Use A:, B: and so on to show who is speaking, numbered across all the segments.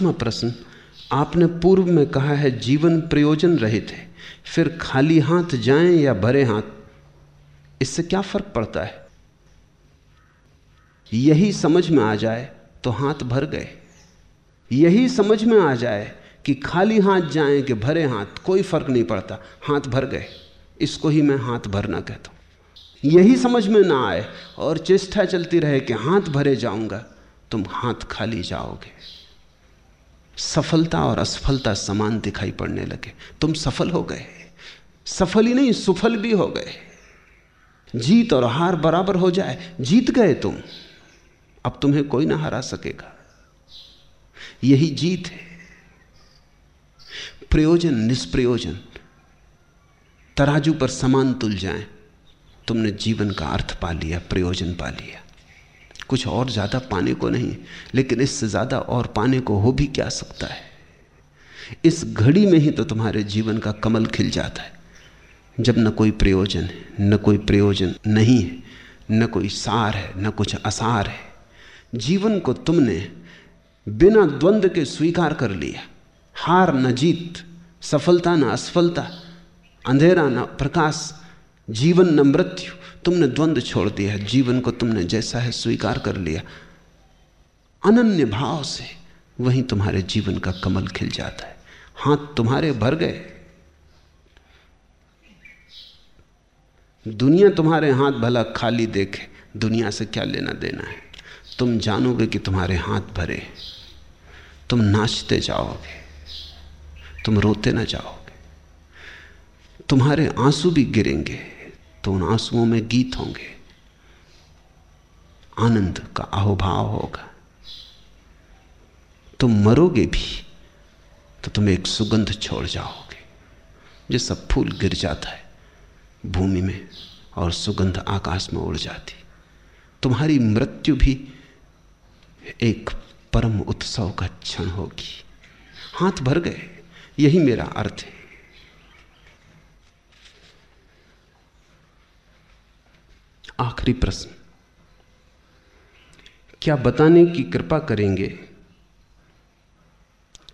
A: सातवां प्रश्न, आपने पूर्व में कहा है जीवन प्रयोजन रहित है, फिर खाली हाथ जाएँ या भरे हाथ? इससे क्या फ़र्क पड़ता है? यही समझ में आ जाए तो हाथ भर गए। यही समझ में आ जाए कि खाली हाथ जाएँ कि भरे हाथ, कोई फ़र्क नहीं पड़ता, हाथ भर गए। इसको ही मैं हाथ भरना कहता हूँ। यही समझ में ना आए और चेष्टा चलती रहे कि हाथ भरे जाऊँगा, तुम हाथ खाली जाओगे। सफलता और असफलता समान दिखाई पड़ने लगे। तुम सफल हो गए। सफल ही नहीं, सुफल भी हो गए। जीत और हार बराबर हो जाए। जीत गए तुम। अब तुम्हें कोई ना हरा सकेगा। यही जीत है। प्रयोजन, निष्प्रयोजन। तराजू पर समान तुल जाएँ। तुमने जीवन का अर्थ पा लिया, प्रयोजन पा लिया। कुछ और ज़्यादा पाने को नहीं, लेकिन इससे ज़्यादा और पाने को हो भी क्या सकता है? इस घड़ी में ही तो तुम्हारे जीवन का कमल खिल जाता है। जब न कोई प्रयोजन है, न कोई प्रयोजन नहीं है, न कोई सार है, न कुछ असार है। जीवन को तुमने बिना द्वंद्व के स्वीकार कर लिया। हार न जीत, सफलता न असफलता, अंधेरा न प्रकाश, जीवन न मृत्यु। तुमने द्वंद्व छोड़ दिया, जीवन को तुमने जैसा है स्वीकार कर लिया। अनन्य भाव से वहीं तुम्हारे जीवन का कमल खिल जाता है। हाथ तुम्हारे भर गए। दुनिया तुम्हारे हाथ भला खाली देखे, दुनिया से क्या लेना देना है? तुम जानोगे कि तुम्हारे हाथ भरे। तुम नाचते जाओगे, तुम रोते ना जाओगे। तुम्हारे आँसू भी गिरेंगे। तो उन आंसुओं में गीत होंगे। आनंद का अहोभाव होगा। तुम मरोगे भी तो तुम एक सुगंध छोड़ जाओगे जैसा फूल गिर जाता है भूमि में और सुगंध आकाश में उड़ जाती। तुम्हारी मृत्यु भी एक परम उत्सव का क्षण होगी। हाथ भर गए, यही मेरा अर्थ है। आखिरी प्रश्न। क्या बताने की कृपा करेंगे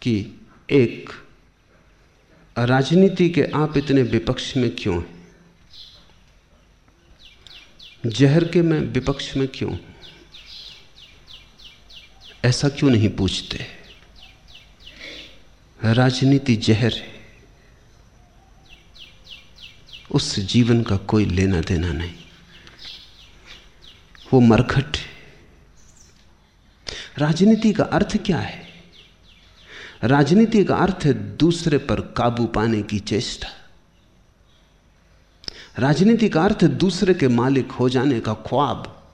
A: कि एक, राजनीति के आप इतने विपक्ष में क्यों हैं? जहर के मैं विपक्ष में क्यों? ऐसा क्यों नहीं पूछते? राजनीति जहर है। उससे जीवन का कोई लेना देना नहीं। वो मरखट राजनीति का अर्थ क्या है? राजनीति का अर्थ है दूसरे पर काबू पाने की चेष्टा। राजनीति का अर्थ है दूसरे के मालिक हो जाने का ख्वाब।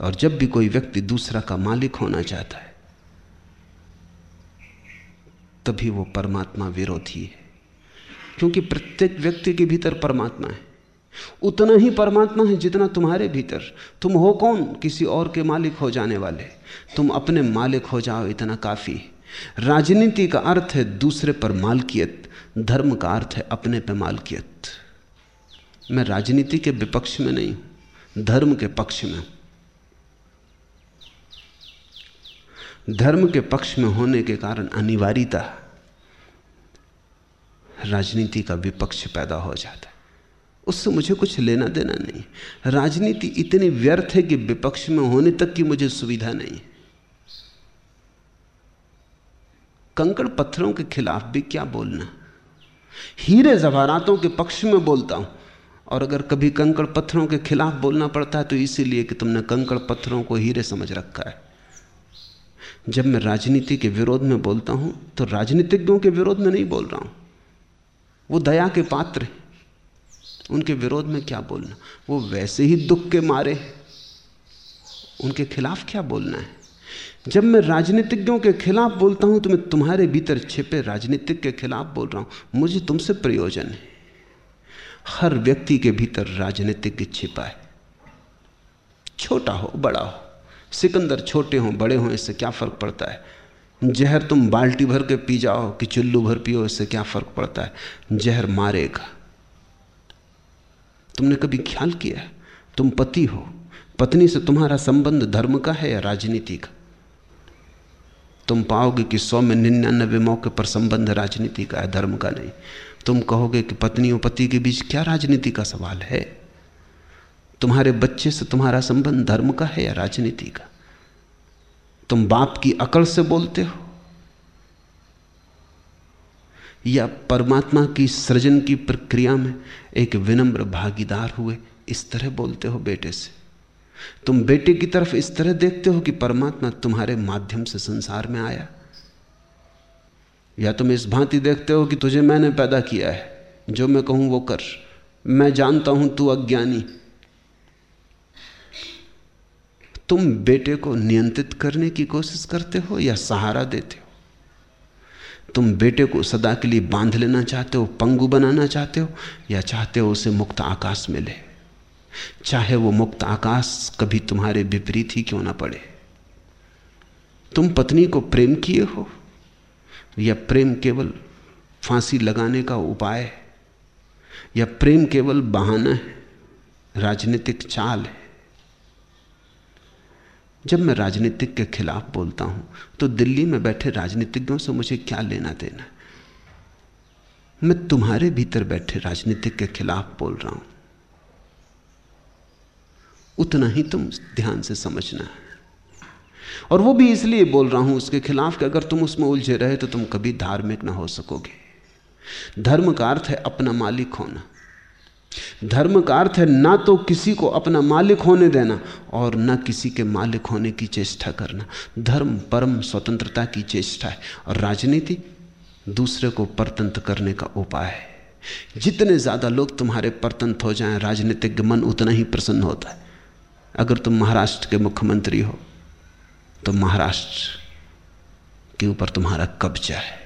A: और जब भी कोई व्यक्ति दूसरा का मालिक होना चाहता है, तभी वो परमात्मा विरोधी है। क्योंकि प्रत्येक व्यक्ति के भीतर परमात्मा है। उतना ही परमात्मा है जितना तुम्हारे भीतर। तुम हो कौन? किसी और के मालिक हो जाने वाले। तुम अपने मालिक हो जाओ, इतना काफ़ी। राजनीति का अर्थ है दूसरे पर मालकियत, धर्म का अर्थ है अपने पे मालकियत। मैं राजनीति के विपक्ष में नहीं हूँ, धर्म के पक्ष में हूँ। धर्म के पक्ष में होने के कारण अनिवार्यता, राजनीति का विपक्ष पैदा हो जाता है। उससे मुझे कुछ लेना देना नहीं। राजनीति इतनी व्यर्थ है कि विपक्ष में होने तक की मुझे सुविधा नहीं। कंकड़ पत्थरों के खिलाफ भी क्या बोलना? हीरे जवारातों के पक्ष में बोलता हूँ। और अगर कभी कंकड़ पत्थरों के खिलाफ बोलना पड़ता है तो इसीलिए कि तुमने कंकड़ पत्थरों को हीरे समझ रखा है। जब मैं राजनीति के विरोध में बोलता हूँ तो राजनीतिज्ञों के विरोध में नहीं बोल रहा हूँ। वो दया के पात्र हैं। उनके विरोध में क्या बोलना? वो वैसे ही दुख के मारे उनके खिलाफ क्या बोलना है? जब मैं राजनीतिज्ञों के खिलाफ बोलता हूँ तो मैं तुम्हारे भीतर छिपे राजनीतिक के खिलाफ बोल रहा हूँ। मुझे तुमसे प्रयोजन है। हर व्यक्ति के भीतर राजनीतिज्ञ छिपा है। छोटा हो, बड़ा हो। सिकंदर छोटे हों, बड़े हों, इससे क्या फ़र्क पड़ता है? जहर तुम बाल्टी भर के पी जाओ, कि चुल्लू भर पियो, इससे क्या फ़र्क पड़ता है? जहर मारेगा। तुमने कभी ख्याल किया? तुम पति हो। पत्नी से तुम्हारा संबंध धर्म का है या राजनीति का? तुम पाओगे कि सौ में निन्यानबे मौके पर संबंध राजनीति का है, धर्म का नहीं। तुम कहोगे कि पत्नी और पति के बीच क्या राजनीति का सवाल है? तुम्हारे बच्चे से तुम्हारा संबंध धर्म का है या राजनीति का? तुम बाप की अकड़ से बोलते हो? या परमात्मा की सृजन की प्रक्रिया में एक विनम्र भागीदार हुए, इस तरह बोलते हो बेटे से। तुम बेटे की तरफ़ इस तरह देखते हो कि परमात्मा तुम्हारे माध्यम से संसार में आया। या तुम इस भांति देखते हो कि तुझे मैंने पैदा किया है। जो मैं कहूँ वो कर। मैं जानता हूँ तू अज्ञानी। तुम बेटे को नियंत्रित करने की कोशिश करते हो या सहारा देते हो? तुम बेटे को सदा के लिए बाँध लेना चाहते हो, पंगु बनाना चाहते हो, या चाहते हो उसे मुक्त आकाश मिले चाहे वो मुक्त आकाश कभी तुम्हारे विपरीत ही क्यों ना पड़े? तुम पत्नी को प्रेम किए हो? या प्रेम केवल फांसी लगाने का उपाय है? या प्रेम केवल बहाना है? राजनीतिक चाल है? जब मैं राजनीतिक के खिलाफ बोलता हूँ तो दिल्ली में बैठे राजनीतिज्ञों से मुझे क्या लेना देना? मैं तुम्हारे भीतर बैठे राजनीतिक के खिलाफ बोल रहा हूँ। उतना ही तुम ध्यान से समझना है। और वो भी इसलिए बोल रहा हूँ उसके खिलाफ कि अगर तुम उसमें उलझे रहे तो तुम कभी धार्मिक ना हो सकोगे। धर्म का अर्थ है अपना मालिक होना। धर्म का अर्थ है ना तो किसी को अपना मालिक होने देना और ना किसी के मालिक होने की चेष्टा करना। धर्म परम स्वतंत्रता की चेष्टा है और राजनीति दूसरे को परतंत्र करने का उपाय है। जितने ज़्यादा लोग तुम्हारे परतंत्र हो जाएँ राजनीतिक मन उतना ही प्रसन्न होता है। अगर तुम महाराष्ट्र के मुख्यमंत्री हो तो महाराष्ट्र के ऊपर तुम्हारा कब्जा है।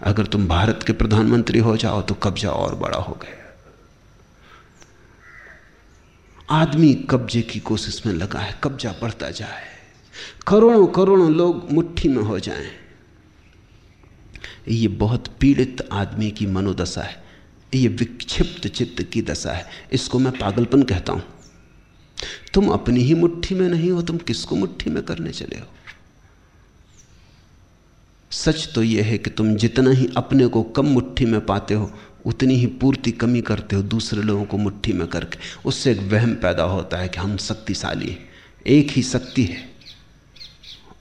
A: अगर तुम भारत के प्रधानमंत्री हो जाओ तो कब्जा और बड़ा हो गया। आदमी कब्जे की कोशिश में लगा है, कब्जा बढ़ता जाए। करोड़ों करोड़ों लोग मुट्ठी में हो जाएँ। ये बहुत पीड़ित आदमी की मनोदशा है। ये विक्षिप्त चित्त की दशा है। इसको मैं पागलपन कहता हूँ। तुम अपनी ही मुट्ठी में नहीं हो, तुम किसको मुट्ठी में करने चले हो? सच तो यह है कि तुम जितना ही अपने को कम मुट्ठी में पाते हो, उतनी ही पूर्ति कमी करते हो दूसरे लोगों को मुट्ठी में करके। उससे एक वहम पैदा होता है कि हम शक्तिशाली हैं। एक ही शक्ति है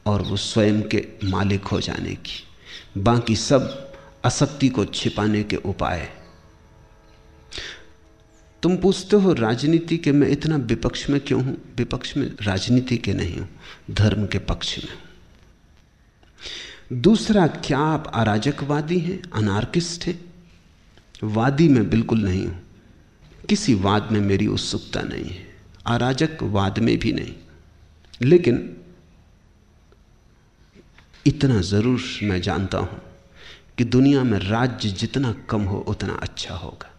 A: और वो स्वयं के मालिक हो जाने की। बाकी सब अशक्ति को छिपाने के उपाय तुम पूछते हो, राजनीति के मैं इतना विपक्ष में क्यों हूँ? विपक्ष में राजनीति के नहीं हूँ, धर्म के पक्ष में दूसरा, क्या आप अराजकवादी हैं, अनार्किस्ट हैं? वादी में बिल्कुल नहीं हूँ। किसी वाद में मेरी उत्सुकता नहीं है अराजक वाद में भी नहीं। लेकिन इतना ज़रूर मैं जानता हूँ कि दुनिया में राज्य जितना कम हो, उतना अच्छा होगा।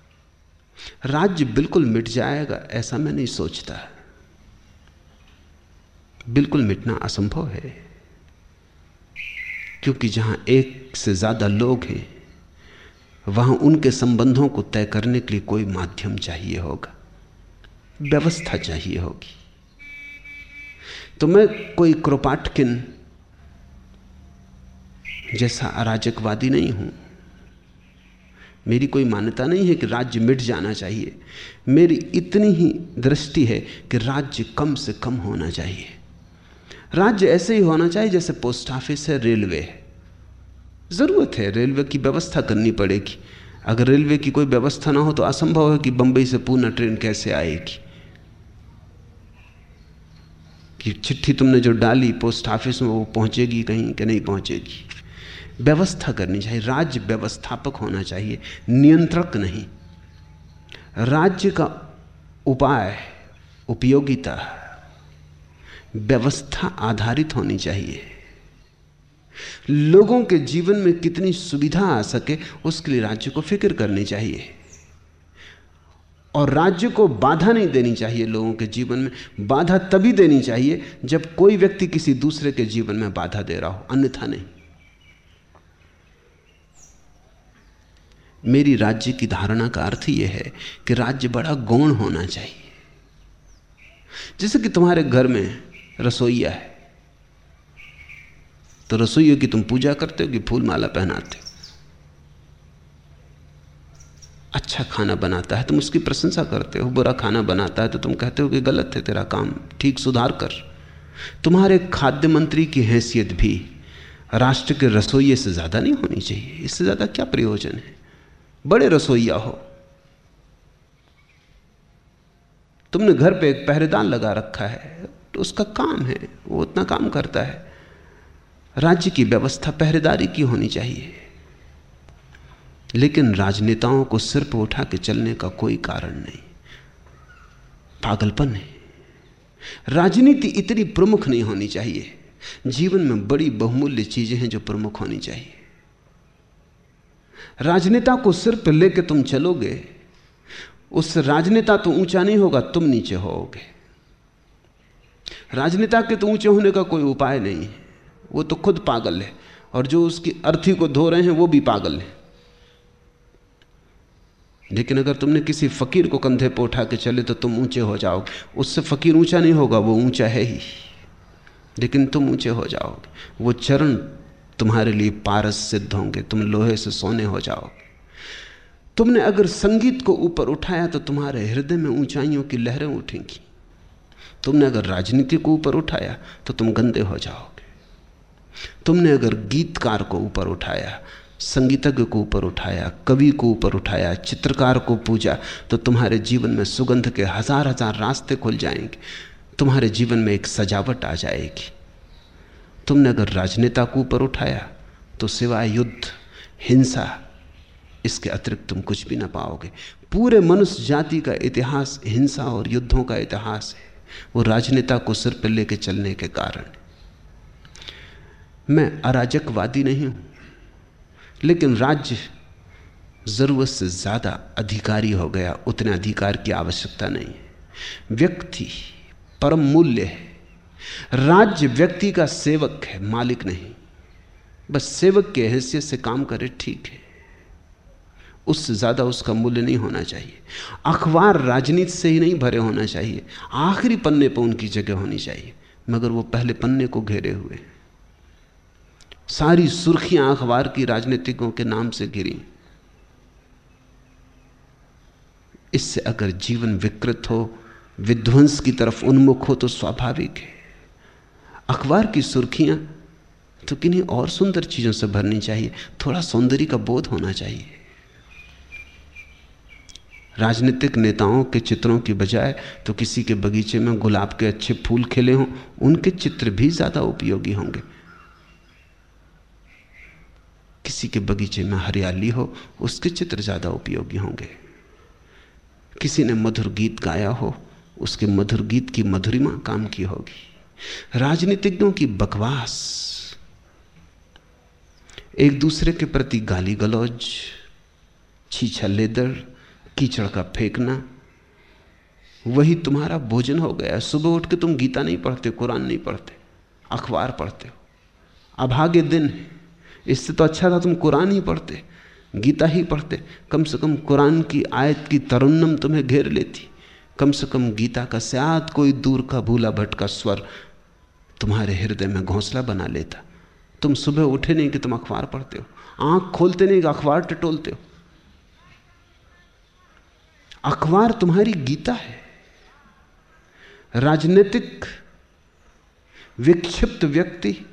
A: राज्य बिल्कुल मिट जाएगा, ऐसा मैं नहीं सोचता। बिल्कुल मिटना असंभव है। क्योंकि जहाँ एक से ज़्यादा लोग हैं, वहाँ उनके संबंधों को तय करने के लिए कोई माध्यम चाहिए होगा, व्यवस्था चाहिए होगी। तो मैं कोई क्रोपाटकिन जैसा अराजकवादी नहीं हूँ। मेरी कोई मान्यता नहीं है कि राज्य मिट जाना चाहिए। मेरी इतनी ही दृष्टि है कि राज्य कम से कम होना चाहिए। राज्य ऐसे ही होना चाहिए जैसे पोस्ट ऑफ़िस है रेलवे है। ज़रूरत है रेलवे की व्यवस्था करनी पड़ेगी। अगर रेलवे की कोई व्यवस्था ना हो तो असंभव है कि बंबई से पूना ट्रेन कैसे आएगी। कि चिट्ठी तुमने जो डाली पोस्ट ऑफ़िस में वो पहुंचेगी कहीं कि नहीं पहुंचेगी? व्यवस्था करनी चाहिए। राज्य व्यवस्थापक होना चाहिए, नियंत्रक नहीं। राज्य का उपाय उपयोगिता व्यवस्था आधारित होनी चाहिए। लोगों के जीवन में कितनी सुविधा आ सके, उसके लिए राज्य को फ़िक्र करनी चाहिए। और राज्य को बाधा नहीं देनी चाहिए लोगों के जीवन में, बाधा तभी देनी चाहिए जब कोई व्यक्ति किसी दूसरे के जीवन में बाधा दे रहा हो, अन्यथा नहीं। मेरी राज्य की धारणा का अर्थ यह है कि राज्य बड़ा गौण होना चाहिए। जैसे कि तुम्हारे घर में रसोईया है। तो रसोइयों की तुम पूजा करते हो कि फूल माला पहनाते हो? अच्छा खाना बनाता है, तुम उसकी प्रशंसा करते हो। बुरा खाना बनाता है तो तुम कहते हो कि गलत है तेरा काम, ठीक सुधार कर। तुम्हारे खाद्य मंत्री की हैसियत भी राष्ट्र के रसोइये से ज़्यादा नहीं होनी चाहिए। इससे ज़्यादा क्या प्रयोजन है? बड़े रसोईया हो। तुमने घर पे एक पहरेदार लगा रखा है उसका काम है, वो उतना काम करता है। राज्य की व्यवस्था पहरेदारी की होनी चाहिए। लेकिन राजनेताओं को सिर पर उठा के चलने का कोई कारण नहीं। पागलपन है। राजनीति इतनी प्रमुख नहीं होनी चाहिए। जीवन में बड़ी बहुमूल्य चीज़ें हैं जो प्रमुख होनी चाहिए। राजनेता को सिर पर लेके तुम चलोगे, उस राजनेता तो ऊँचा नहीं होगा, तुम नीचे होगे। राजनेता के तो ऊँचे होने का कोई उपाय नहीं है। वो तो खुद पागल है और जो उसकी अर्थी को धो रहे हैं, वो भी पागल है। लेकिन अगर तुमने किसी फकीर को कंधे पर उठा के चले तो तुम ऊँचे हो जाओगे। उससे फकीर ऊँचा नहीं होगा, वो ऊँचा है ही। लेकिन तुम ऊँचे हो जाओगे। वो चरण तुम्हारे लिए पारस सिद्ध होंगे। तुम लोहे से सोने हो जाओगे। तुमने अगर संगीत को ऊपर उठाया तो तुम्हारे हृदय में ऊंचाइयों की लहरें उठेंगी। तुमने अगर राजनीति को ऊपर उठाया तो तुम गंदे हो जाओगे। तुमने अगर गीतकार को ऊपर उठाया, संगीतज्ञ को ऊपर उठाया, कवि को ऊपर उठाया, चित्रकार को पूजा तो तुम्हारे जीवन में सुगंध के हज़ार हज़ार रास्ते खुल जाएँगे। तुम्हारे जीवन में एक सजावट आ जाएगी। तुमने अगर राजनेता को ऊपर उठाया तो सिवाय युद्ध, हिंसा, इसके अतिरिक्त तुम कुछ भी ना पाओगे। पूरे मनुष्य जाति का इतिहास हिंसा और युद्धों का इतिहास है। वो राजनेता को सिर पर लेके चलने के कारण। मैं अराजकवादी नहीं हूँ, लेकिन राज्य ज़रूरत से ज़्यादा अधिकारी हो गया, उतने अधिकार की आवश्यकता नहीं है। व्यक्ति परम मूल्य है। राज्य व्यक्ति का सेवक है, मालिक नहीं। बस सेवक के हैसियत से काम करे, ठीक है। उससे ज़्यादा उसका मूल्य नहीं होना चाहिए। अखबार राजनीति से ही नहीं भरे होना चाहिए। आखिरी पन्ने पर उनकी जगह होनी चाहिए। मगर वो पहले पन्ने को घेरे हुए सारी सुर्खियाँ अखबार की राजनीतिकों के नाम से घिरी। इससे अगर जीवन विकृत हो, विध्वंस की तरफ़ उन्मुख हो तो स्वाभाविक है। अखबार की सुर्खियाँ तो किन्हीं और सुंदर चीज़ों से भरनी चाहिए। थोड़ा सौंदर्य का बोध होना चाहिए। राजनीतिक नेताओं के चित्रों की बजाय तो किसी के बगीचे में गुलाब के अच्छे फूल खिले हों, उनके चित्र भी ज़्यादा उपयोगी होंगे। किसी के बगीचे में हरियाली हो, उसके चित्र ज़्यादा उपयोगी होंगे। किसी ने मधुर गीत गाया हो, उसके मधुर गीत की मधुरिमा काम की होगी। राजनीतिज्ञों की बकवास। एक दूसरे के प्रति गाली गलौज, छीछा लेदर कीचड़ का फेंकना, वही तुम्हारा भोजन हो गया। सुबह उठ के तुम गीता नहीं पढ़ते, कुरान नहीं पढ़ते, अखबार पढ़ते हो। अभागे दिन है। इससे तो अच्छा था तुम कुरान ही पढ़ते, गीता ही पढ़ते। कम से कम कुरान की आयत की तरन्नम तुम्हें घेर लेती। कम से कम गीता का शायद कोई दूर का भूला भटका स्वर तुम्हारे हृदय में घोंसला बना लेता। तुम सुबह उठे नहीं कि तुम अखबार पढ़ते हो। आँख खोलते नहीं कि अखबार टटोलते हो। अखबार तुम्हारी गीता है। राजनीतिक विक्षिप्त व्यक्ति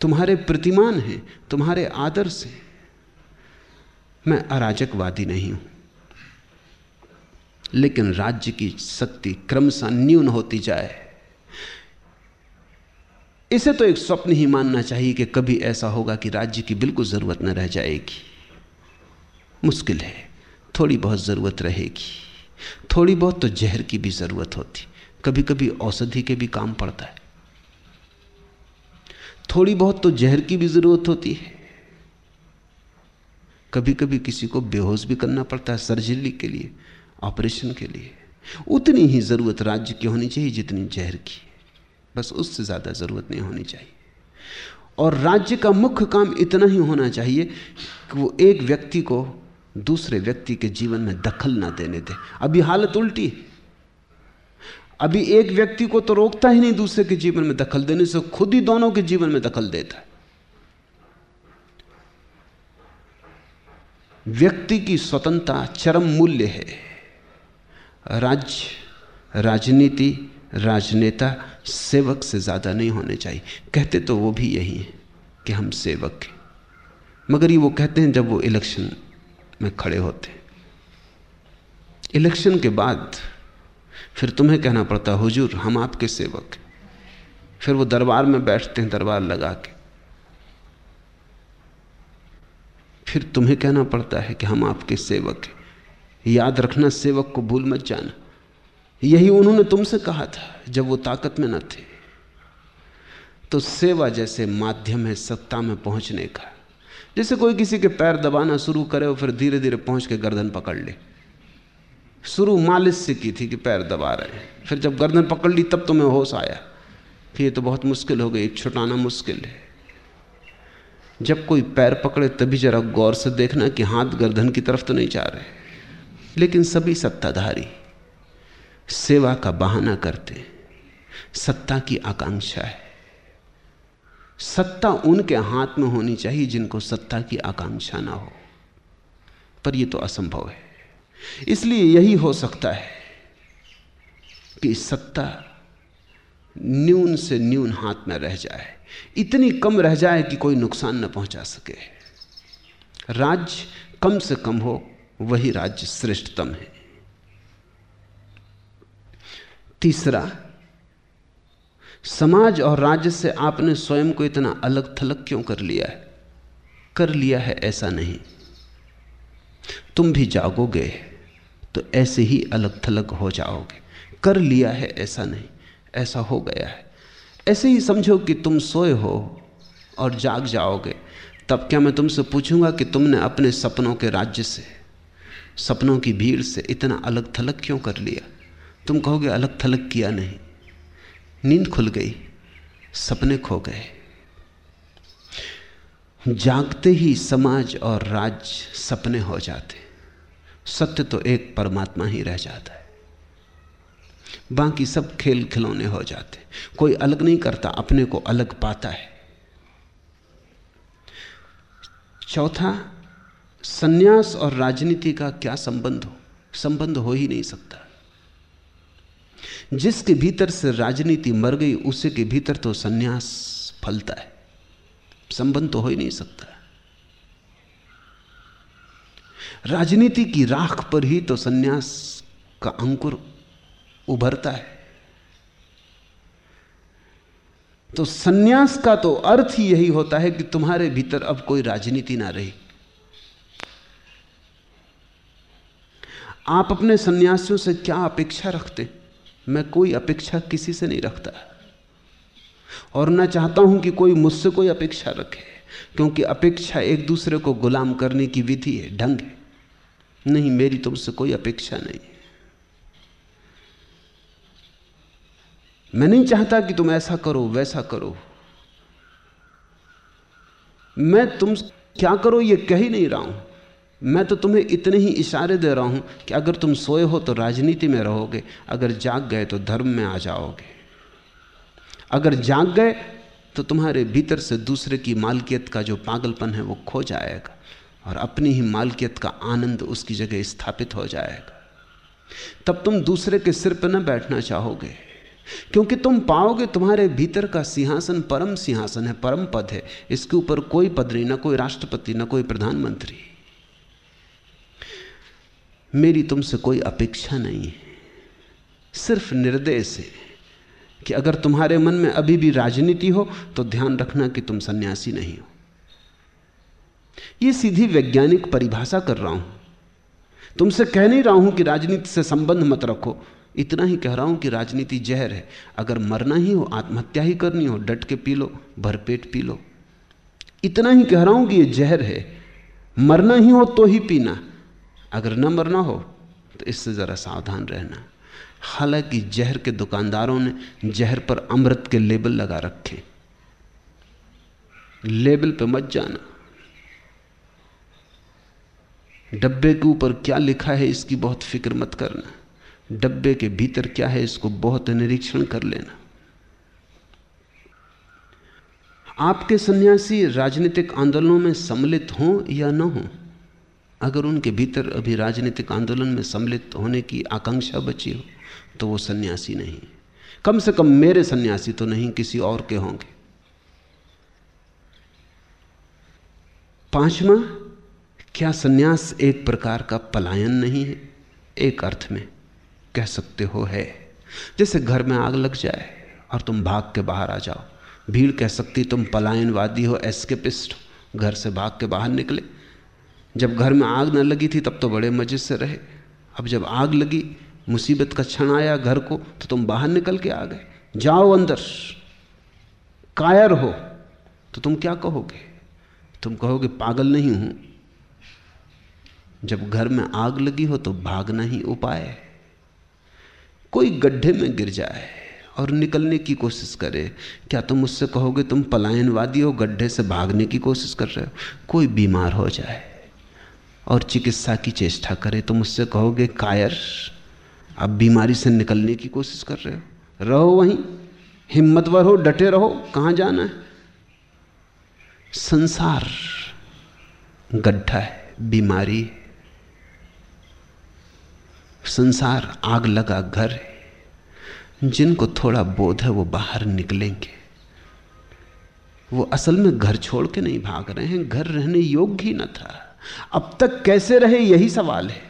A: तुम्हारे प्रतिमान हैं, तुम्हारे आदर्श हैं। मैं अराजकवादी नहीं हूँ। लेकिन राज्य की शक्ति क्रमशः न्यून होती जाए। इसे तो एक स्वप्न ही मानना चाहिए कि कभी ऐसा होगा कि राज्य की बिल्कुल ज़रूरत न रह जाएगी। मुश्किल है। थोड़ी बहुत ज़रूरत रहेगी। थोड़ी बहुत तो जहर की भी ज़रूरत होती। कभी कभी औषधि के भी काम पड़ता है। थोड़ी बहुत तो जहर की भी ज़रूरत होती है। कभी कभी किसी को बेहोश भी करना पड़ता है सर्जरी के लिए, ऑपरेशन के लिए। उतनी ही ज़रूरत राज्य की होनी चाहिए जितनी जहर की। बस उससे ज़्यादा ज़रूरत नहीं होनी चाहिए। और राज्य का मुख्य काम इतना ही होना चाहिए कि वो एक व्यक्ति को दूसरे व्यक्ति के जीवन में दखल ना देने दे। अभी हालत उल्टी है। अभी एक व्यक्ति को तो रोकता ही नहीं, दूसरे के जीवन में दखल देने से खुद ही दोनों के जीवन में दखल देता है। व्यक्ति की स्वतंत्रता चरम मूल्य है। राज्य राजनीति, राजनेता सेवक से ज़्यादा नहीं होने चाहिए। कहते तो वो भी यही है कि हम सेवक हैं। मगर ये वो कहते हैं जब वो इलेक्शन में खड़े होते। इलेक्शन के बाद फिर तुम्हें कहना पड़ता, हुजूर, हम आपके सेवक हैं। फिर वो दरबार में बैठते हैं, दरबार लगा के। फिर तुम्हें कहना पड़ता है कि हम आपके सेवक हैं। याद रखना, सेवक को भूल मत जाना। यही उन्होंने तुमसे कहा था, जब वो ताकत में न थे। तो सेवा जैसे माध्यम है सत्ता में पहुँचने का। जैसे कोई किसी के पैर दबाना शुरू करे और फिर धीरे धीरे पहुँच के गर्दन पकड़ ले। शुरू मालिश से की थी कि पैर दबा रहे हैं। फिर जब गर्दन पकड़ ली, तब तुम्हें होश आया। फिर ये तो बहुत मुश्किल हो गई छुटाना मुश्किल है। जब कोई पैर पकड़े, तभी जरा गौर से देखना कि हाथ गर्दन की तरफ़ तो नहीं जा रहे। लेकिन सभी सत्ताधारी सेवा का बहाना करते सत्ता की आकांक्षा है। सत्ता उनके हाथ में होनी चाहिए जिनको सत्ता की आकांक्षा ना हो। पर यह तो असंभव है। इसलिए यही हो सकता है कि सत्ता न्यून से न्यून हाथ में रह जाए। इतनी कम रह जाए कि कोई नुकसान न पहुँचा सके। राज्य कम से कम हो, वही राज्य श्रेष्ठतम है। तीसरा समाज और राज्य से आपने स्वयं को इतना अलग थलग क्यों कर लिया है? कर लिया है ऐसा नहीं। तुम भी जागोगे तो ऐसे ही अलग थलग हो जाओगे। कर लिया है ऐसा नहीं, ऐसा हो गया है। ऐसे ही समझो कि तुम सोए हो और जाग जाओगे। तब क्या मैं तुमसे पूछूँगा कि तुमने अपने सपनों के राज्य से, सपनों की भीड़ से इतना अलग थलग क्यों कर लिया? तुम कहोगे अलग थलग किया नहीं। नींद खुल गई, सपने खो गए। जागते ही समाज और राज्य सपने हो जाते। सत्य तो एक परमात्मा ही रह जाता है। बाकी सब खेल खिलौने हो जाते। कोई अलग नहीं करता, अपने को अलग पाता है। चौथा, सन्यास और राजनीति का क्या संबंध हो? संबंध हो ही नहीं सकता। जिसके भीतर से राजनीति मर गई, उसे के भीतर तो सन्यास फलता है। संबंध तो हो ही नहीं सकता। राजनीति की राख पर ही तो सन्यास का अंकुर उभरता है। तो सन्यास का तो अर्थ ही यही होता है कि तुम्हारे भीतर अब कोई राजनीति ना रही। आप अपने सन्यासियों से क्या अपेक्षा रखते? मैं कोई अपेक्षा किसी से नहीं रखता। और ना चाहता हूँ कि कोई मुझसे कोई अपेक्षा रखे, क्योंकि अपेक्षा एक दूसरे को गुलाम करने की विधि है, ढंग है। नहीं, मेरी तुमसे कोई अपेक्षा नहीं मैं नहीं चाहता कि तुम ऐसा करो, वैसा करो। मैं तुम क्या करो, ये कह ही नहीं रहा हूँ। मैं तो तुम्हें इतने ही इशारे दे रहा हूँ कि अगर तुम सोए हो तो राजनीति में रहोगे, अगर जाग गए तो धर्म में आ जाओगे। अगर जाग गए तो तुम्हारे भीतर से दूसरे की मालकियत का जो पागलपन है वो खो जाएगा, और अपनी ही मालकियत का आनंद उसकी जगह स्थापित हो जाएगा। तब तुम दूसरे के सिर पर न बैठना चाहोगे, क्योंकि तुम पाओगे तुम्हारे भीतर का सिंहासन परम सिंहासन है, परम पद है। इसके ऊपर कोई पद नहीं ना कोई राष्ट्रपति, ना कोई प्रधानमंत्री। मेरी तुमसे कोई अपेक्षा नहीं है। सिर्फ़ निर्देश है कि अगर तुम्हारे मन में अभी भी राजनीति हो तो ध्यान रखना कि तुम सन्यासी नहीं हो। यह सीधी वैज्ञानिक परिभाषा कर रहा हूँ। तुमसे कह नहीं रहा हूँ कि राजनीति से संबंध मत रखो। इतना ही कह रहा हूँ कि राजनीति जहर है। अगर मरना ही हो, आत्महत्या ही करनी हो, डट के पी लो, भरपेट पी लो। इतना ही कह रहा हूँ कि यह जहर है। मरना ही हो तो ही पीना। अगर न मरना हो तो इससे ज़रा सावधान रहना। हालाँकि जहर के दुकानदारों ने जहर पर अमृत के लेबल लगा रखे। लेबल पे मत जाना। डब्बे के ऊपर क्या लिखा है, इसकी बहुत फ़िक्र मत करना। डब्बे के भीतर क्या है, इसको बहुत निरीक्षण कर लेना। आपके सन्यासी राजनीतिक आंदोलनों में सम्मिलित हों या न हों अगर उनके भीतर अभी राजनीतिक आंदोलन में सम्मिलित होने की आकांक्षा बची हो तो वो सन्यासी नहीं। कम से कम मेरे सन्यासी तो नहीं, किसी और के होंगे। पांचवा, क्या सन्यास एक प्रकार का पलायन नहीं है? एक अर्थ में कह सकते हो है। जैसे घर में आग लग जाए और तुम भाग के बाहर आ जाओ, भीड़ कह सकती तुम पलायनवादी हो, एस्केपिस्ट हो, घर से भाग के बाहर निकले। जब घर में आग न लगी थी तब तो बड़े मज़े से रहे। अब जब आग लगी, मुसीबत का क्षण आया घर को तो तुम बाहर निकल के आ गए। जाओ अंदर। कायर हो तो तुम क्या कहोगे? तुम कहोगे, पागल नहीं हूँ। जब घर में आग लगी हो तो भागना ही उपाय है। कोई गड्ढे में गिर जाए और निकलने की कोशिश करे, क्या तुम उससे कहोगे, तुम पलायनवादी हो, गड्ढे से भागने की कोशिश कर रहे हो? कोई बीमार हो जाए। और चिकित्सा की चेष्टा करे तो मुझसे कहोगे, कायर अब बीमारी से निकलने की कोशिश कर रहे हो। रहो वहीं हिम्मतवर हो, डटे रहो, कहाँ जाना है? संसार गड्ढा है, बीमारी है। संसार आग लगा घर है। जिनको थोड़ा बोध है, वो बाहर निकलेंगे। वो असल में घर छोड़ के नहीं भाग रहे हैं, घर रहने योग्य ही न था। अब तक कैसे रहे, यही सवाल है।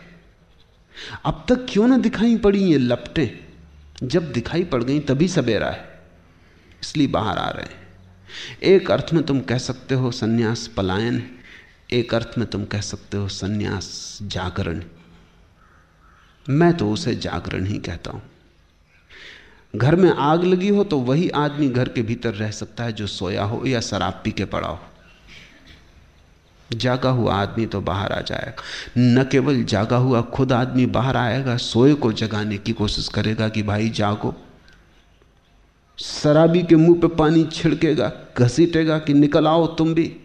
A: अब तक क्यों ना दिखाई पड़ी ये लपटें? जब दिखाई पड़ गई, तभी सवेरा है। इसलिए बाहर आ रहे हैं। एक अर्थ में तुम कह सकते हो सन्यास पलायन एक अर्थ में तुम कह सकते हो सन्यास जागरण। मैं तो उसे जागरण ही कहता हूँ। घर में आग लगी हो तो वही आदमी घर के भीतर रह सकता है जो सोया हो या शराब पी के पड़ा हो। जागा हुआ आदमी तो बाहर आ जाएगा। न केवल जागा हुआ, खुद आदमी बाहर आएगा, सोए को जगाने की कोशिश करेगा कि भाई जागो। शराबी के मुँह पे पानी छिड़केगा, घसीटेगा कि निकल आओ तुम भी।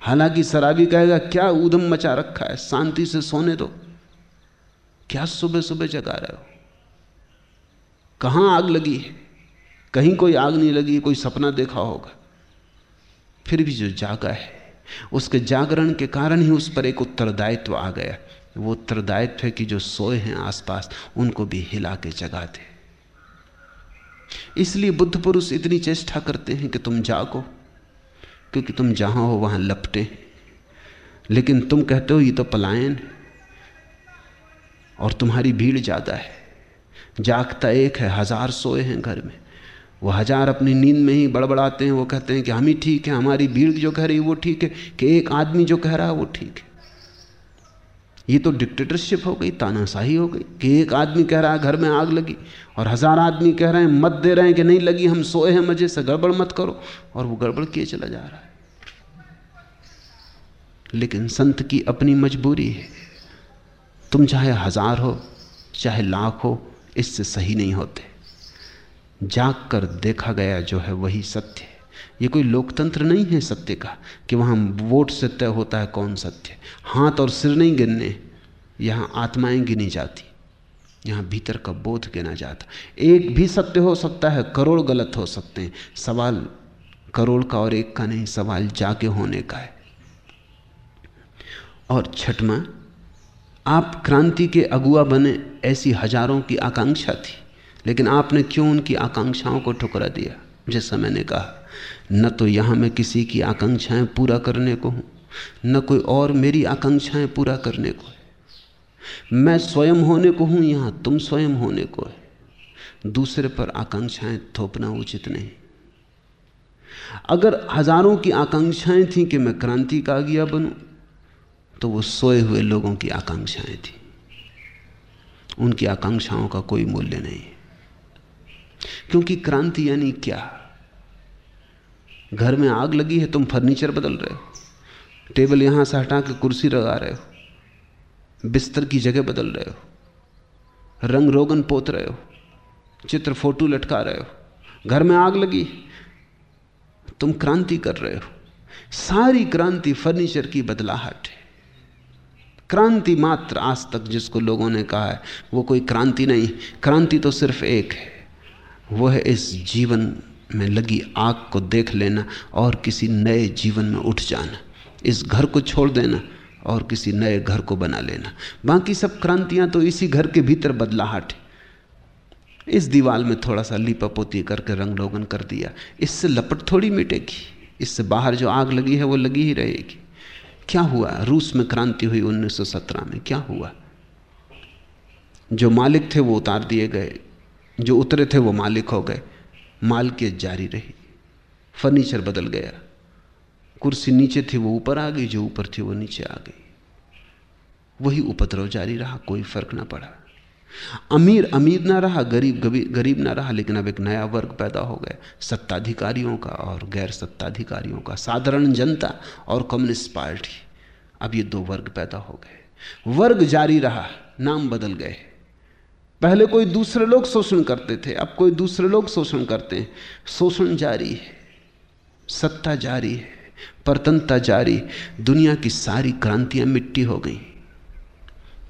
A: हालाँकि शराबी कहेगा, क्या ऊधम मचा रखा है? शांति से सोने दो। क्या सुबह सुबह जगा रहे हो? कहाँ आग लगी है? कहीं कोई आग नहीं लगी, कोई सपना देखा होगा। फिर भी जो जागा है, उसके जागरण के कारण ही उस पर एक उत्तरदायित्व आ गया। वो उत्तरदायित्व है कि जो सोए हैं आसपास, उनको भी हिला के जगा दे। इसलिए बुद्ध पुरुष इतनी चेष्टा करते हैं कि तुम जागो, क्योंकि तुम जहाँ हो वहाँ लपटे लेकिन तुम कहते हो, ये तो पलायन है और तुम्हारी भीड़ ज़्यादा है। जागता एक है, हज़ार सोए हैं घर में। वो हज़ार अपनी नींद में ही बड़बड़ाते हैं, वो कहते हैं कि हम ही ठीक है, हमारी भीड़ जो कह रही है वो ठीक है, कि एक आदमी जो कह रहा है वो ठीक है। ये तो डिक्टेटरशिप हो गई, तानाशाही हो गई, कि एक आदमी कह रहा है घर में आग लगी, और हज़ार आदमी कह रहे हैं, मत दे रहे हैं कि नहीं लगी, हम सोए हैं मज़े से, गड़बड़ मत करो, और वो गड़बड़ किए चला जा रहा है। लेकिन संत की अपनी मजबूरी है, तुम चाहे हज़ार हो, चाहे लाख हो, इससे सही नहीं होते। जाग कर देखा गया जो है वही सत्य है। ये कोई लोकतंत्र नहीं है सत्य का कि वहाँ वोट से तय होता है कौन सत्य हाथ और सिर नहीं गिनने, यहाँ आत्माएँ गिनी जाती, यहाँ भीतर का बोध गिना जाता। एक भी सत्य हो सकता है, करोड़ गलत हो सकते हैं। सवाल करोड़ का और एक का नहीं, सवाल जाके होने का है। और छठवा, आप क्रांति के अगुआ बने ऐसी हज़ारों की आकांक्षा थी। लेकिन आपने क्यों उनकी आकांक्षाओं को ठुकरा दिया? जैसा मैंने कहा, न तो यहाँ मैं किसी की आकांक्षाएँ पूरा करने को हूँ, न कोई और मेरी आकांक्षाएँ पूरा करने को है। मैं स्वयं होने को हूँ यहाँ, तुम स्वयं होने को है। दूसरे पर आकांक्षाएँ थोपना उचित नहीं। अगर हज़ारों की आकांक्षाएँ थी कि मैं क्रांति का आज्ञा बनूं तो वो सोए हुए लोगों की आकांक्षाएँ थी। उनकी आकांक्षाओं का कोई मूल्य नहीं। क्योंकि क्रांति यानी क्या? घर में आग लगी है, तुम फर्नीचर बदल रहे हो। टेबल यहाँ से हटा के कुर्सी लगा रहे हो। बिस्तर की जगह बदल रहे हो। रंग रोगन पोत रहे हो। चित्र फ़ोटो लटका रहे हो। घर में आग लगी। तुम क्रांति कर रहे हो। सारी क्रांति फर्नीचर की बदलाहट है। क्रांति मात्र आज तक जिसको लोगों ने कहा है, वो कोई क्रांति नहीं। क्रांति तो सिर्फ़ एक है। वो है इस जीवन में लगी आग को देख लेना और किसी नए जीवन में उठ जाना। इस घर को छोड़ देना और किसी नए घर को बना लेना। बाकी सब क्रांतियाँ तो इसी घर के भीतर बदलाहट है। इस दीवार में थोड़ा सा लीपा पोती करके रंग रोगन कर दिया। इससे लपट थोड़ी मिटेगी। इससे बाहर जो आग लगी है वो लगी ही रहेगी। क्या हुआ? रूस में क्रांति हुई 1917 में। क्या हुआ? जो मालिक थे वो उतार दिए गए। जो उतरे थे वो मालिक हो गए। मालकियत जारी रही। फर्नीचर बदल गया। कुर्सी नीचे थी, वो ऊपर आ गई, जो ऊपर थी वो नीचे आ गई। वही उपद्रव जारी रहा, कोई फ़र्क ना पड़ा। अमीर अमीर ना रहा, गरीब गरीब ना रहा, लेकिन अब एक नया वर्ग पैदा हो गया। सत्ताधिकारियों का और गैर सत्ताधिकारियों का। साधारण जनता और कम्युनिस्ट पार्टी। अब ये दो वर्ग पैदा हो गए। वर्ग जारी रहा, नाम बदल गए। पहले कोई दूसरे लोग शोषण करते थे, अब कोई दूसरे लोग शोषण करते हैं। शोषण जारी है, सत्ता जारी है, परतंत्रता जारी दुनिया की सारी क्रांतियाँ मिट्टी हो गई।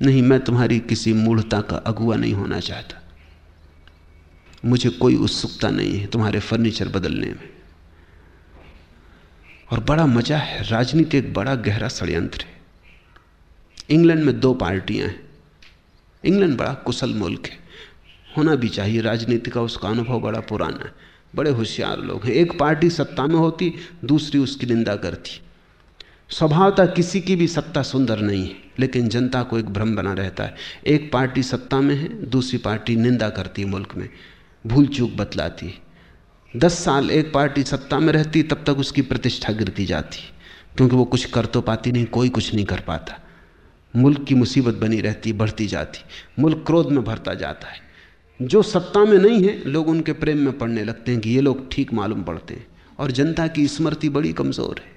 A: नहीं, मैं तुम्हारी किसी मूढ़ता का अगुआ नहीं होना चाहता। मुझे कोई उत्सुकता नहीं है तुम्हारे फर्नीचर बदलने में। और बड़ा मज़ा है, राजनीति एक बड़ा गहरा षड्यंत्र है। इंग्लैंड में दो पार्टियाँ हैं। इंग्लैंड बड़ा कुशल मुल्क है। होना भी चाहिए, राजनीति का उसका अनुभव बड़ा पुराना है। बड़े होशियार लोग हैं। एक पार्टी सत्ता में होती, दूसरी उसकी निंदा करती। स्वभावता किसी की भी सत्ता सुंदर नहीं है, लेकिन जनता को एक भ्रम बना रहता है। एक पार्टी सत्ता में है, दूसरी पार्टी निंदा करती है मुल्क में। भूल चूक बतलाती दस साल एक पार्टी सत्ता में रहती, तब तक उसकी प्रतिष्ठा गिरती जाती। क्योंकि वो कुछ कर तो पाती नहीं, कोई कुछ नहीं कर पाता। मुल्क की मुसीबत बनी रहती, बढ़ती जाती, मुल्क क्रोध में भरता जाता है। जो सत्ता में नहीं है, लोग उनके प्रेम में पड़ने लगते हैं कि ये लोग ठीक मालूम पड़ते हैं, और जनता की स्मृति बड़ी कमज़ोर है।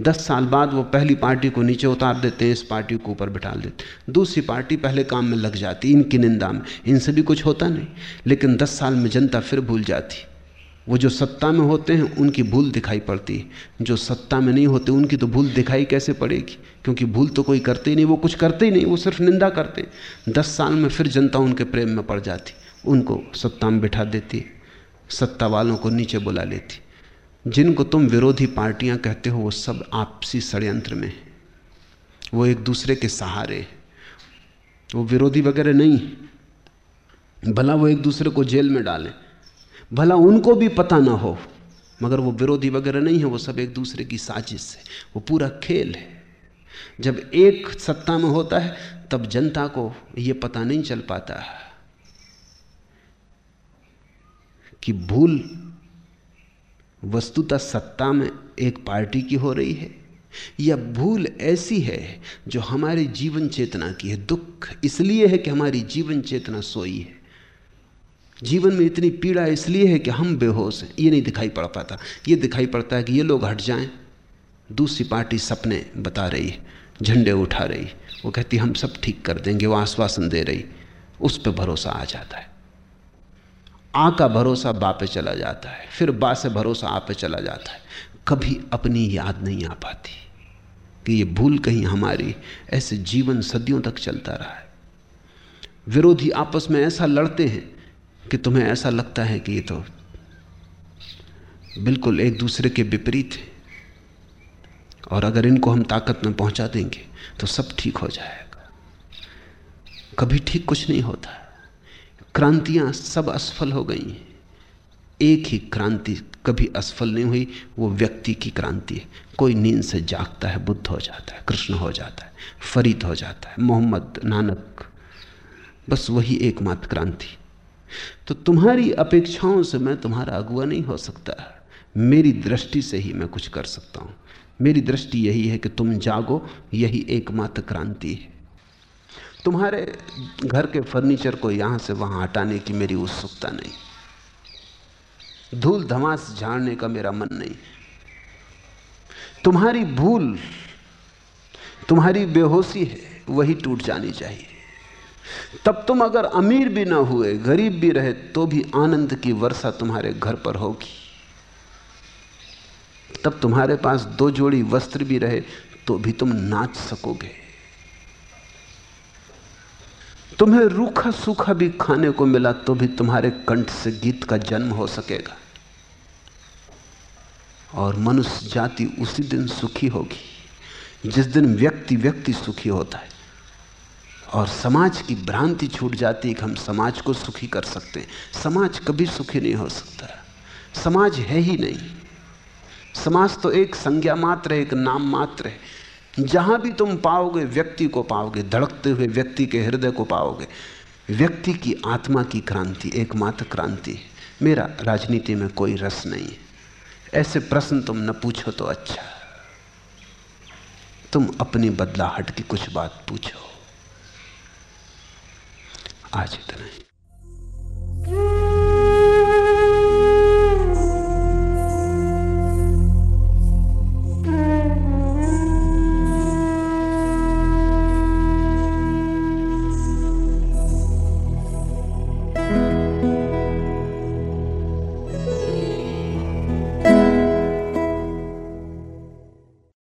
A: दस साल बाद वो पहली पार्टी को नीचे उतार देते हैं, इस पार्टी को ऊपर बिठा देते दूसरी पार्टी पहले काम में लग जाती, इनकी निंदा में। इनसे भी कुछ होता नहीं, लेकिन दस साल में जनता फिर भूल जाती। वो जो सत्ता में होते हैं, उनकी भूल दिखाई पड़ती है। जो सत्ता में नहीं होते, उनकी तो भूल दिखाई कैसे पड़ेगी? क्योंकि भूल तो कोई करते ही नहीं, वो कुछ करते ही नहीं, वो सिर्फ़ निंदा करते दस साल में फिर जनता उनके प्रेम में पड़ जाती, उनको सत्ता में बिठा देती, सत्ता वालों को नीचे बुला लेती। जिनको तुम विरोधी पार्टियाँ कहते हो, वो सब आपसी षड्यंत्र में है। वो एक दूसरे के सहारे वो विरोधी वगैरह नहीं, भला वो एक दूसरे को जेल में डालें। भला उनको भी पता ना हो। मगर वो विरोधी वगैरह नहीं है, वो सब एक दूसरे की साजिश है वो पूरा खेल है। जब एक सत्ता में होता है, तब जनता को ये पता नहीं चल पाता कि भूल वस्तुतः सत्ता में एक पार्टी की हो रही है, या भूल ऐसी है जो हमारे जीवन चेतना की है। दुख इसलिए है कि हमारी जीवन चेतना सोई है। जीवन में इतनी पीड़ा इसलिए है कि हम बेहोश हैं। ये नहीं दिखाई पड़ पाता। ये दिखाई पड़ता है कि ये लोग हट जाएँ। दूसरी पार्टी सपने बता रही है, झंडे उठा रही वो कहती, हम सब ठीक कर देंगे, वो आश्वासन दे रही उस पर भरोसा आ जाता है। आ का भरोसा बा पे चला जाता है। फिर बा से भरोसा आ पे चला जाता है। कभी अपनी याद नहीं आ पाती कि ये भूल कहीं हमारी ऐसे जीवन सदियों तक चलता रहा है। विरोधी आपस में ऐसा लड़ते हैं कि तुम्हें ऐसा लगता है कि ये तो बिल्कुल एक दूसरे के विपरीत है। और अगर इनको हम ताकत में पहुँचा देंगे तो सब ठीक हो जाएगा। कभी ठीक कुछ नहीं होता। क्रांतियाँ सब असफल हो गई हैं। एक ही क्रांति कभी असफल नहीं हुई, वो व्यक्ति की क्रांति है। कोई नींद से जागता है, बुद्ध हो जाता है, कृष्ण हो जाता है, फरीद हो जाता है, मोहम्मद, नानक, बस वही एकमात्र क्रांति। तो तुम्हारी अपेक्षाओं से मैं तुम्हारा अगुआ नहीं हो सकता। मेरी दृष्टि से ही मैं कुछ कर सकता हूँ। मेरी दृष्टि यही है कि तुम जागो, यही एकमात्र क्रांति है। तुम्हारे घर के फर्नीचर को यहाँ से वहाँ हटाने की मेरी उत्सुकता नहीं। धूल धमास झाड़ने का मेरा मन नहीं। तुम्हारी भूल, तुम्हारी बेहोशी है, वही टूट जानी चाहिए। तब तुम अगर अमीर भी ना हुए, गरीब भी रहे तो भी आनंद की वर्षा तुम्हारे घर पर होगी। तब तुम्हारे पास दो जोड़ी वस्त्र भी रहे तो भी तुम नाच सकोगे। तुम्हें रूखा सूखा भी खाने को मिला तो भी तुम्हारे कंठ से गीत का जन्म हो सकेगा। और मनुष्य जाति उसी दिन सुखी होगी, जिस दिन व्यक्ति व्यक्ति सुखी होता है। और समाज की भ्रांति छूट जाती है कि हम समाज को सुखी कर सकते हैं। समाज कभी सुखी नहीं हो सकता। समाज है ही नहीं। समाज तो एक संज्ञा मात्र है, एक नाम मात्र है। जहाँ भी तुम पाओगे, व्यक्ति को पाओगे, धड़कते हुए व्यक्ति के हृदय को पाओगे, व्यक्ति की आत्मा की क्रांति, एकमात्र क्रांति है। मेरा राजनीति में कोई रस नहीं है। ऐसे प्रश्न तुम न पूछो तो अच्छा। तुम अपनी बदलाहट की कुछ बात पूछो। आज इतना ही।